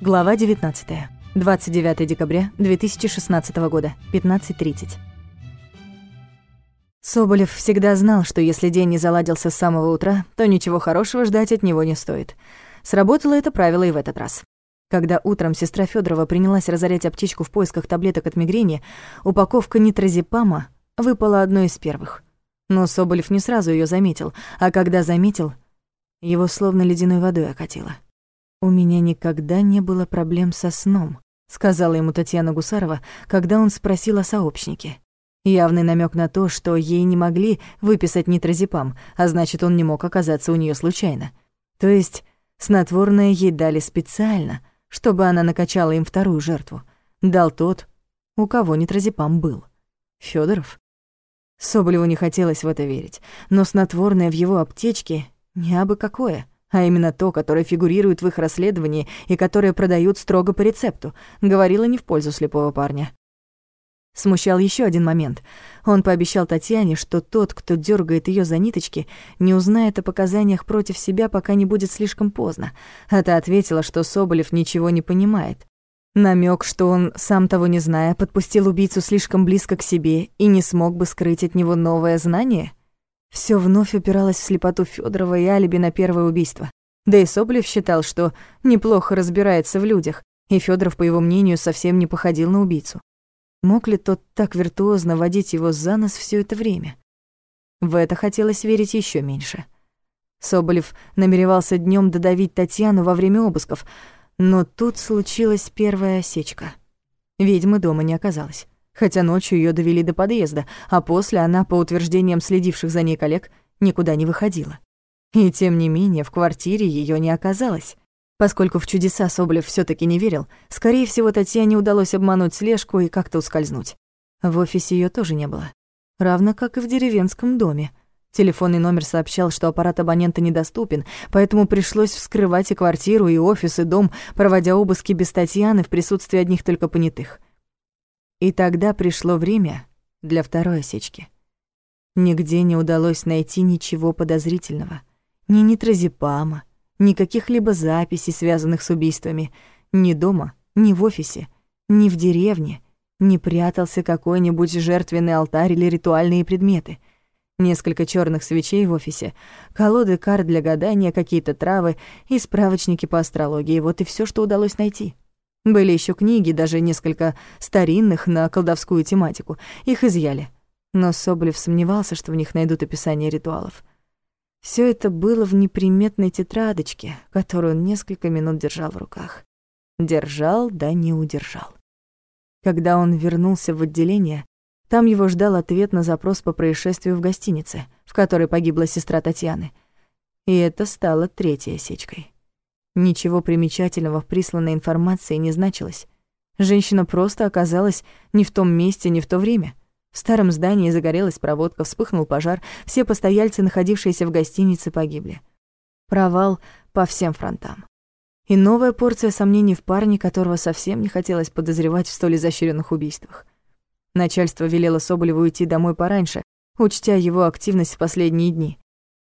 Глава 19. 29 декабря 2016 года, 15.30. Соболев всегда знал, что если день не заладился с самого утра, то ничего хорошего ждать от него не стоит. Сработало это правило и в этот раз. Когда утром сестра Федорова принялась разорять аптечку в поисках таблеток от мигрени, упаковка нитрозепама выпала одной из первых. Но Соболев не сразу ее заметил, а когда заметил, его словно ледяной водой окатило. «У меня никогда не было проблем со сном», — сказала ему Татьяна Гусарова, когда он спросил о сообщнике. Явный намек на то, что ей не могли выписать нитрозепам, а значит, он не мог оказаться у нее случайно. То есть снотворное ей дали специально, чтобы она накачала им вторую жертву. Дал тот, у кого нитрозепам был. Федоров. Соболеву не хотелось в это верить, но снотворное в его аптечке не абы какое — а именно то, которое фигурирует в их расследовании и которое продают строго по рецепту, говорила не в пользу слепого парня. Смущал еще один момент. Он пообещал Татьяне, что тот, кто дергает ее за ниточки, не узнает о показаниях против себя, пока не будет слишком поздно. А та ответила, что Соболев ничего не понимает. Намек, что он, сам того не зная, подпустил убийцу слишком близко к себе и не смог бы скрыть от него новое знание — все вновь упиралось в слепоту Федорова и алиби на первое убийство. Да и Соболев считал, что неплохо разбирается в людях, и Федоров, по его мнению, совсем не походил на убийцу. Мог ли тот так виртуозно водить его за нос все это время? В это хотелось верить еще меньше. Соболев намеревался днем додавить Татьяну во время обысков, но тут случилась первая осечка. Ведьмы дома не оказалось хотя ночью ее довели до подъезда, а после она, по утверждениям следивших за ней коллег, никуда не выходила. И тем не менее в квартире ее не оказалось. Поскольку в чудеса Соболев все таки не верил, скорее всего, Татьяне удалось обмануть слежку и как-то ускользнуть. В офисе ее тоже не было. Равно как и в деревенском доме. Телефонный номер сообщал, что аппарат абонента недоступен, поэтому пришлось вскрывать и квартиру, и офис, и дом, проводя обыски без Татьяны в присутствии одних только понятых. И тогда пришло время для второй осечки. Нигде не удалось найти ничего подозрительного. Ни нитрозепама, ни каких-либо записей, связанных с убийствами. Ни дома, ни в офисе, ни в деревне. Не прятался какой-нибудь жертвенный алтарь или ритуальные предметы. Несколько черных свечей в офисе, колоды карт для гадания, какие-то травы и справочники по астрологии. Вот и все, что удалось найти. Были еще книги, даже несколько старинных на колдовскую тематику. Их изъяли. Но Соболев сомневался, что в них найдут описание ритуалов. Все это было в неприметной тетрадочке, которую он несколько минут держал в руках. Держал, да не удержал. Когда он вернулся в отделение, там его ждал ответ на запрос по происшествию в гостинице, в которой погибла сестра Татьяны. И это стало третьей осечкой. Ничего примечательного в присланной информации не значилось. Женщина просто оказалась не в том месте, не в то время. В старом здании загорелась проводка, вспыхнул пожар, все постояльцы, находившиеся в гостинице, погибли. Провал по всем фронтам. И новая порция сомнений в парне, которого совсем не хотелось подозревать в столь изощренных убийствах. Начальство велело Соболеву уйти домой пораньше, учтя его активность в последние дни.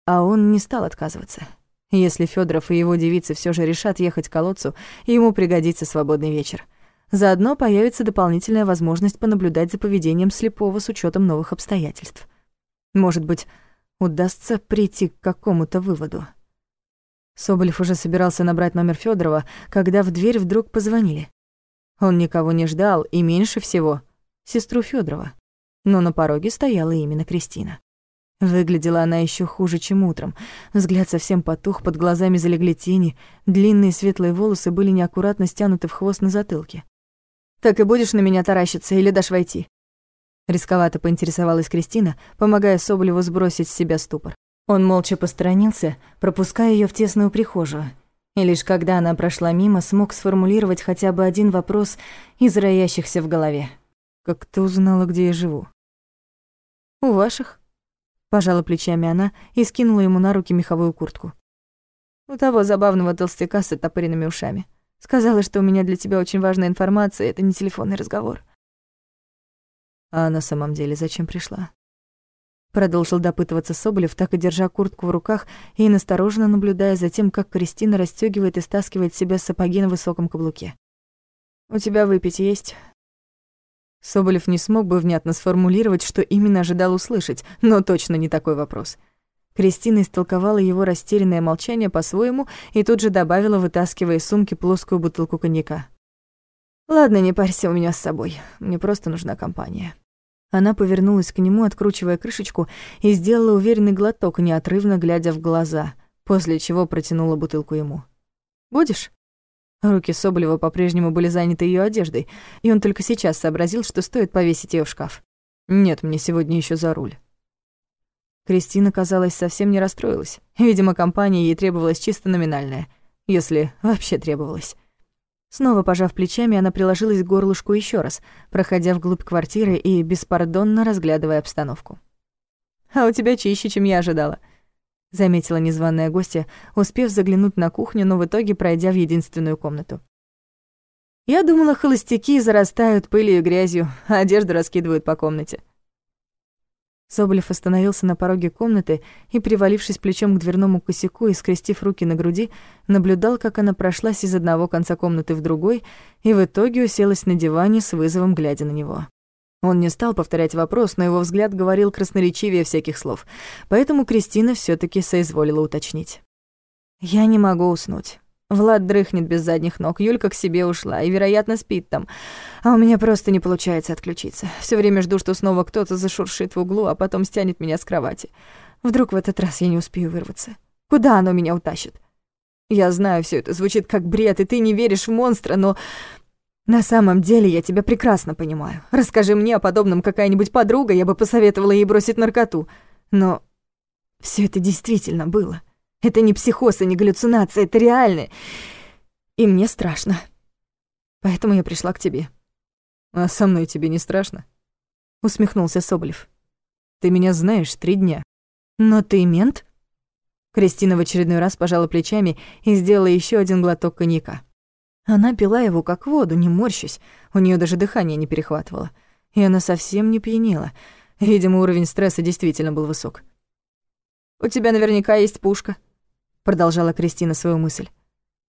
А он не стал отказываться. Если Федоров и его девицы все же решат ехать к колодцу, ему пригодится свободный вечер. Заодно появится дополнительная возможность понаблюдать за поведением слепого с учетом новых обстоятельств. Может быть, удастся прийти к какому-то выводу. Соболев уже собирался набрать номер Федорова, когда в дверь вдруг позвонили. Он никого не ждал, и меньше всего — сестру Федорова. Но на пороге стояла именно Кристина. Выглядела она еще хуже, чем утром. Взгляд совсем потух, под глазами залегли тени, длинные светлые волосы были неаккуратно стянуты в хвост на затылке. «Так и будешь на меня таращиться или дашь войти?» Рисковато поинтересовалась Кристина, помогая Соболеву сбросить с себя ступор. Он молча посторонился, пропуская ее в тесную прихожую. И лишь когда она прошла мимо, смог сформулировать хотя бы один вопрос из роящихся в голове. «Как ты узнала, где я живу?» «У ваших», Пожала плечами она и скинула ему на руки меховую куртку. У того забавного толстяка с оттопыренными ушами. Сказала, что у меня для тебя очень важная информация, это не телефонный разговор. А на самом деле зачем пришла? Продолжил допытываться Соболев, так и держа куртку в руках и настороженно наблюдая за тем, как Кристина расстёгивает и стаскивает себя сапоги на высоком каблуке. «У тебя выпить есть?» Соболев не смог бы внятно сформулировать, что именно ожидал услышать, но точно не такой вопрос. Кристина истолковала его растерянное молчание по-своему и тут же добавила, вытаскивая из сумки плоскую бутылку коньяка. «Ладно, не парься у меня с собой. Мне просто нужна компания». Она повернулась к нему, откручивая крышечку, и сделала уверенный глоток, неотрывно глядя в глаза, после чего протянула бутылку ему. «Будешь?» Руки Соболева по-прежнему были заняты ее одеждой, и он только сейчас сообразил, что стоит повесить ее в шкаф. «Нет, мне сегодня еще за руль». Кристина, казалось, совсем не расстроилась. Видимо, компания ей требовалась чисто номинальная, если вообще требовалась. Снова пожав плечами, она приложилась к горлышку еще раз, проходя вглубь квартиры и беспардонно разглядывая обстановку. «А у тебя чище, чем я ожидала», — заметила незваная гостья, успев заглянуть на кухню, но в итоге пройдя в единственную комнату. «Я думала, холостяки зарастают пылью и грязью, а одежду раскидывают по комнате». Соболев остановился на пороге комнаты и, привалившись плечом к дверному косяку и скрестив руки на груди, наблюдал, как она прошлась из одного конца комнаты в другой и в итоге уселась на диване с вызовом, глядя на него. Он не стал повторять вопрос, но его взгляд говорил красноречивее всяких слов, поэтому Кристина все таки соизволила уточнить. «Я не могу уснуть. Влад дрыхнет без задних ног, Юлька к себе ушла и, вероятно, спит там. А у меня просто не получается отключиться. Все время жду, что снова кто-то зашуршит в углу, а потом стянет меня с кровати. Вдруг в этот раз я не успею вырваться. Куда оно меня утащит? Я знаю, все это звучит как бред, и ты не веришь в монстра, но... На самом деле я тебя прекрасно понимаю. Расскажи мне о подобном какая-нибудь подруга, я бы посоветовала ей бросить наркоту. Но все это действительно было. — это не психоз и не галлюцинация, это реально. И мне страшно. Поэтому я пришла к тебе. А со мной тебе не страшно? Усмехнулся Соболев. Ты меня знаешь три дня. Но ты мент? Кристина в очередной раз пожала плечами и сделала еще один глоток коньяка. Она пила его как воду, не морщась, у нее даже дыхание не перехватывало. И она совсем не пьянела. Видимо, уровень стресса действительно был высок. «У тебя наверняка есть пушка», продолжала Кристина свою мысль.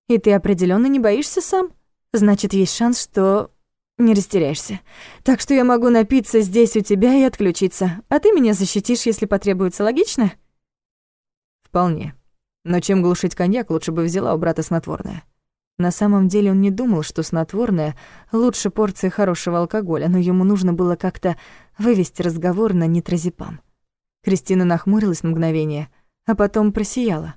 И ты определенно не боишься сам? Значит, есть шанс, что не растеряешься. Так что я могу напиться здесь у тебя и отключиться, а ты меня защитишь, если потребуется, логично? Вполне. Но чем глушить коньяк, лучше бы взяла у брата снотворное. На самом деле он не думал, что снотворное лучше порции хорошего алкоголя, но ему нужно было как-то вывести разговор на нитразепам. Кристина нахмурилась на мгновение, а потом просияла.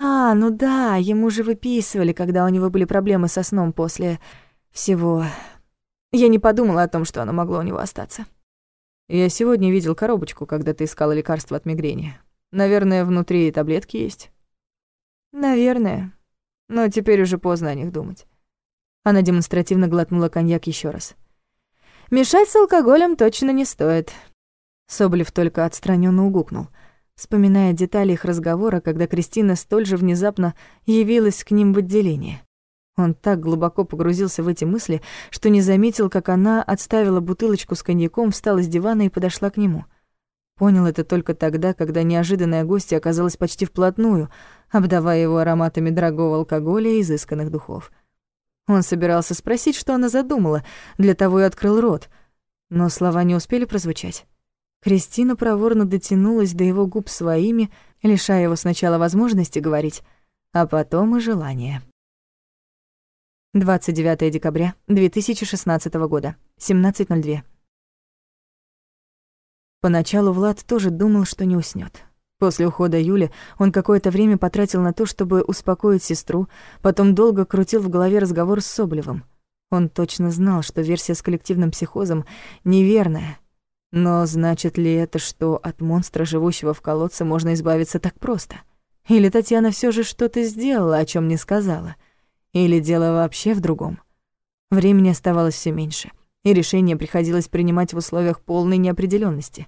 А, ну да, ему же выписывали, когда у него были проблемы со сном после всего. Я не подумала о том, что оно могло у него остаться. Я сегодня видел коробочку, когда ты искала лекарство от мигрени. Наверное, внутри таблетки есть. Наверное. Но теперь уже поздно о них думать. Она демонстративно глотнула коньяк еще раз. Мешать с алкоголем точно не стоит. Соболев только отстраненно угукнул — вспоминая детали их разговора, когда Кристина столь же внезапно явилась к ним в отделение. Он так глубоко погрузился в эти мысли, что не заметил, как она отставила бутылочку с коньяком, встала с дивана и подошла к нему. Понял это только тогда, когда неожиданная гостья оказалась почти вплотную, обдавая его ароматами дорогого алкоголя и изысканных духов. Он собирался спросить, что она задумала, для того и открыл рот, но слова не успели прозвучать. Кристина проворно дотянулась до его губ своими, лишая его сначала возможности говорить, а потом и желания. 29 декабря 2016 года, 17.02. Поначалу Влад тоже думал, что не уснёт. После ухода Юли он какое-то время потратил на то, чтобы успокоить сестру, потом долго крутил в голове разговор с Соболевым. Он точно знал, что версия с коллективным психозом неверная, но значит ли это, что от монстра, живущего в колодце, можно избавиться так просто? Или Татьяна все же что-то сделала, о чем не сказала? Или дело вообще в другом? Времени оставалось все меньше, и решение приходилось принимать в условиях полной неопределенности.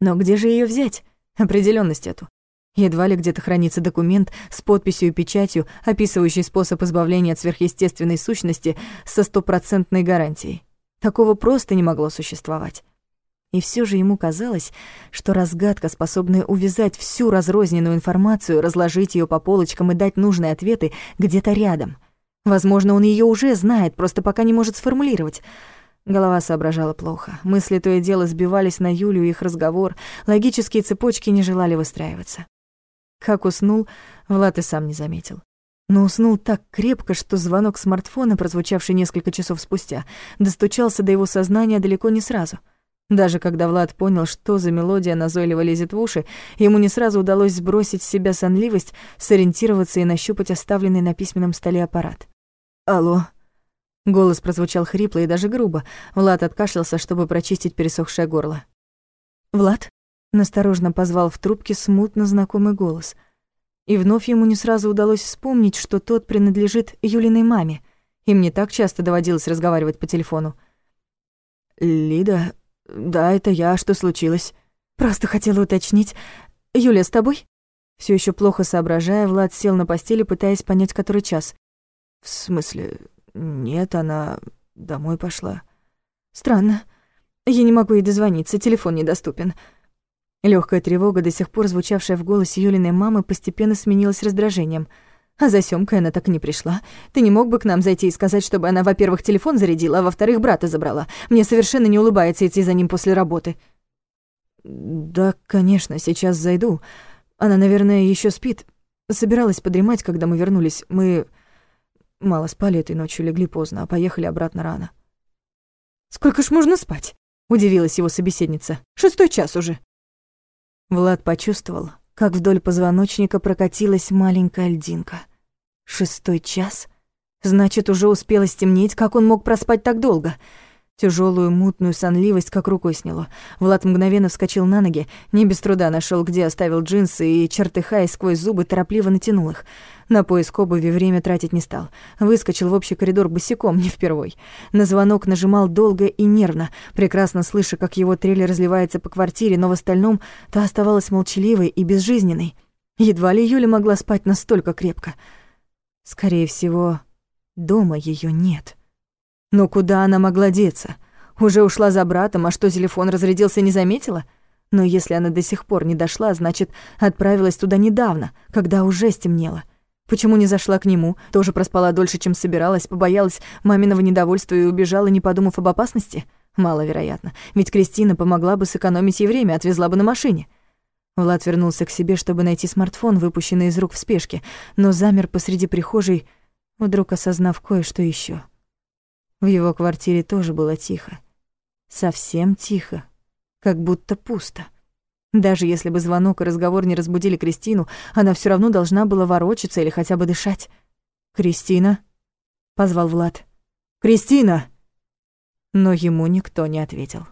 Но где же ее взять, определенность эту? Едва ли где-то хранится документ с подписью и печатью, описывающий способ избавления от сверхъестественной сущности со стопроцентной гарантией. Такого просто не могло существовать. И все же ему казалось, что разгадка, способная увязать всю разрозненную информацию, разложить ее по полочкам и дать нужные ответы, где-то рядом. Возможно, он ее уже знает, просто пока не может сформулировать. Голова соображала плохо. Мысли то и дело сбивались на Юлю их разговор. Логические цепочки не желали выстраиваться. Как уснул, Влад и сам не заметил. Но уснул так крепко, что звонок смартфона, прозвучавший несколько часов спустя, достучался до его сознания далеко не сразу — даже когда Влад понял, что за мелодия назойливо лезет в уши, ему не сразу удалось сбросить с себя сонливость, сориентироваться и нащупать оставленный на письменном столе аппарат. «Алло». Голос прозвучал хрипло и даже грубо. Влад откашлялся, чтобы прочистить пересохшее горло. «Влад?» — насторожно позвал в трубке смутно знакомый голос. И вновь ему не сразу удалось вспомнить, что тот принадлежит Юлиной маме. Им не так часто доводилось разговаривать по телефону. «Лида, «Да, это я. Что случилось?» «Просто хотела уточнить. Юля с тобой?» Все еще плохо соображая, Влад сел на постели, пытаясь понять, который час. «В смысле? Нет, она домой пошла». «Странно. Я не могу ей дозвониться, телефон недоступен». Легкая тревога, до сих пор звучавшая в голосе Юлиной мамы, постепенно сменилась раздражением — а за Сёмкой она так и не пришла. Ты не мог бы к нам зайти и сказать, чтобы она, во-первых, телефон зарядила, а во-вторых, брата забрала? Мне совершенно не улыбается идти за ним после работы». «Да, конечно, сейчас зайду. Она, наверное, еще спит. Собиралась подремать, когда мы вернулись. Мы мало спали этой ночью, легли поздно, а поехали обратно рано». «Сколько ж можно спать?» — удивилась его собеседница. «Шестой час уже». Влад почувствовал, как вдоль позвоночника прокатилась маленькая льдинка. Шестой час? Значит, уже успело стемнеть, как он мог проспать так долго? Тяжелую мутную сонливость как рукой сняло. Влад мгновенно вскочил на ноги, не без труда нашел, где оставил джинсы, и, чертыхаясь сквозь зубы, торопливо натянул их. На поиск обуви время тратить не стал. Выскочил в общий коридор босиком, не впервой. На звонок нажимал долго и нервно, прекрасно слыша, как его трель разливается по квартире, но в остальном та оставалась молчаливой и безжизненной. Едва ли Юля могла спать настолько крепко. Скорее всего, дома ее нет. Но куда она могла деться? Уже ушла за братом, а что телефон разрядился, не заметила? Но если она до сих пор не дошла, значит, отправилась туда недавно, когда уже стемнело. Почему не зашла к нему? Тоже проспала дольше, чем собиралась, побоялась маминого недовольства и убежала, не подумав об опасности? Маловероятно. Ведь Кристина помогла бы сэкономить ей время, отвезла бы на машине. Влад вернулся к себе, чтобы найти смартфон, выпущенный из рук в спешке, но замер посреди прихожей, вдруг осознав кое-что еще. В его квартире тоже было тихо. Совсем тихо. Как будто пусто. Даже если бы звонок и разговор не разбудили Кристину, она все равно должна была ворочаться или хотя бы дышать. «Кристина?» — позвал Влад. «Кристина!» Но ему никто не ответил.